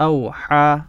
أوحى.